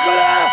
colère,